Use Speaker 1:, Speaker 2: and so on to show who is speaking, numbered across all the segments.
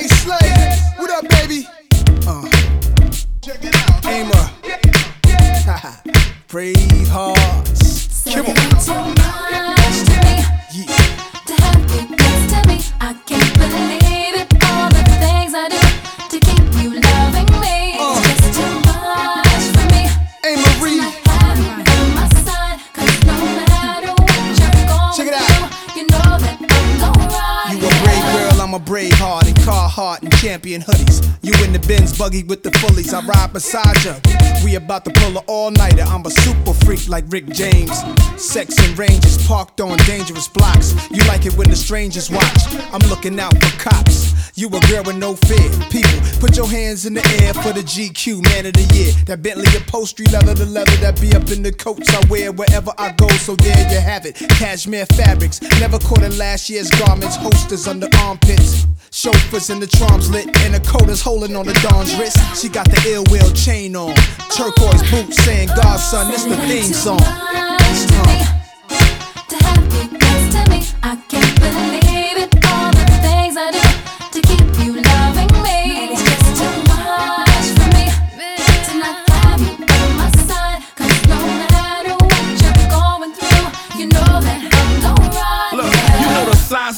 Speaker 1: J Slay. What up, baby? Uh. Check it out. Aimer. Brave hearts. Come on.
Speaker 2: Too much to me
Speaker 1: Yeah.
Speaker 2: to have you next to me. I can't believe it. All the things I do to keep you loving me.
Speaker 1: Uh.
Speaker 2: It's just too much for me.
Speaker 1: Aimery.
Speaker 2: Have you on my side? 'Cause no matter what you're going
Speaker 1: Check it out.
Speaker 2: you know that I'm gonna ride.
Speaker 1: You brave girl, I'm a brave heart in Carhartt and champion hoodies. You in the Benz buggy with the fullies, I ride beside ya. We about to pull a all nighter. I'm a super freak like Rick James. Sex and ranges parked on dangerous blocks. You like it when the strangers watch. I'm looking out for cops. You a girl with no fear. People, put your hands in the air for the GQ Man of the Year. That Bentley upholstery leather, the leather that be up in the coats I wear wherever I go. So there you have it. Cashmere fabrics, never caught in last year's garments. Holsters under armpits. Chauffeurs in the trams lit, and the coda's holding on the Don's wrist. She got the ill will chain on, turquoise boots saying, Godson, this the theme song.
Speaker 2: Much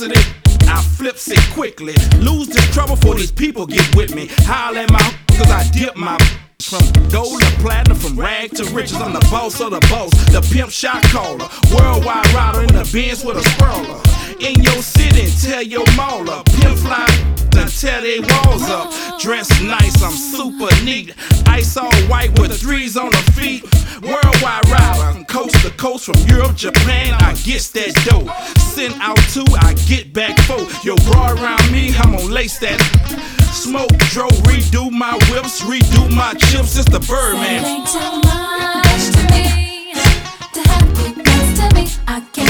Speaker 2: I
Speaker 3: flips it quickly. Lose this trouble for these people get with me. Howl at my cause I dip my from gold to platinum, from rag to riches. I'm the boss of the boss, the pimp shot caller. Worldwide rider in the Benz with a sprawler. In your city, tell your mauler. Pimp fly tear they walls up. Dressed nice, I'm super neat. Ice all white with threes on the feet. Worldwide rider, coast from Europe, Japan, I get that dough. Send out two, I get back four. Yo, bra around me, I'm gonna lace that. Smoke, dro, redo my whips, redo my chips. It's the
Speaker 2: It
Speaker 3: Birdman.
Speaker 2: ain't too much to me to have you next to me. I can't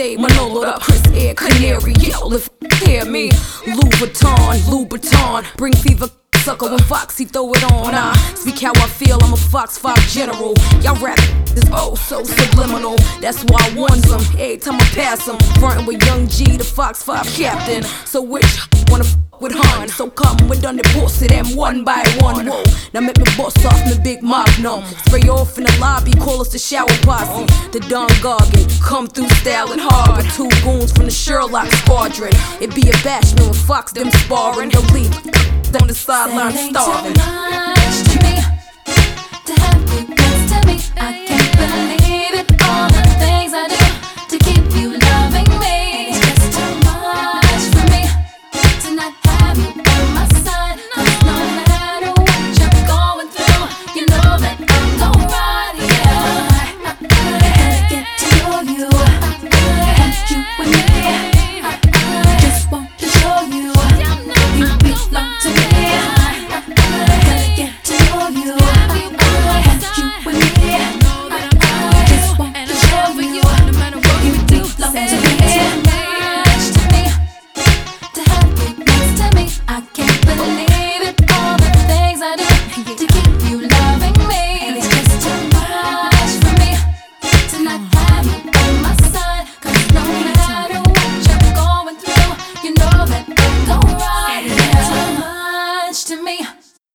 Speaker 4: stay, Manolo up, Chris Air, Canary, yo, if hear me. Louis Vuitton, Louboutin, bring fever. Sucker when Foxy throw it on. I speak how I feel, I'm a Fox 5 general. Y'all rap is oh so subliminal. That's why I want some. Every time I pass them, frontin' with Young G, the Fox 5 captain. So which wanna f with Hun? So come, we done the boss of them one by one. Whoa, now make me bust off my big magnum. Spray off in the lobby, call us the shower posse. The Don Gargan, come through styling hard. Two goons from the Sherlock squadron. It be a bashman with Fox, them sparring. He'll on the sideline starving.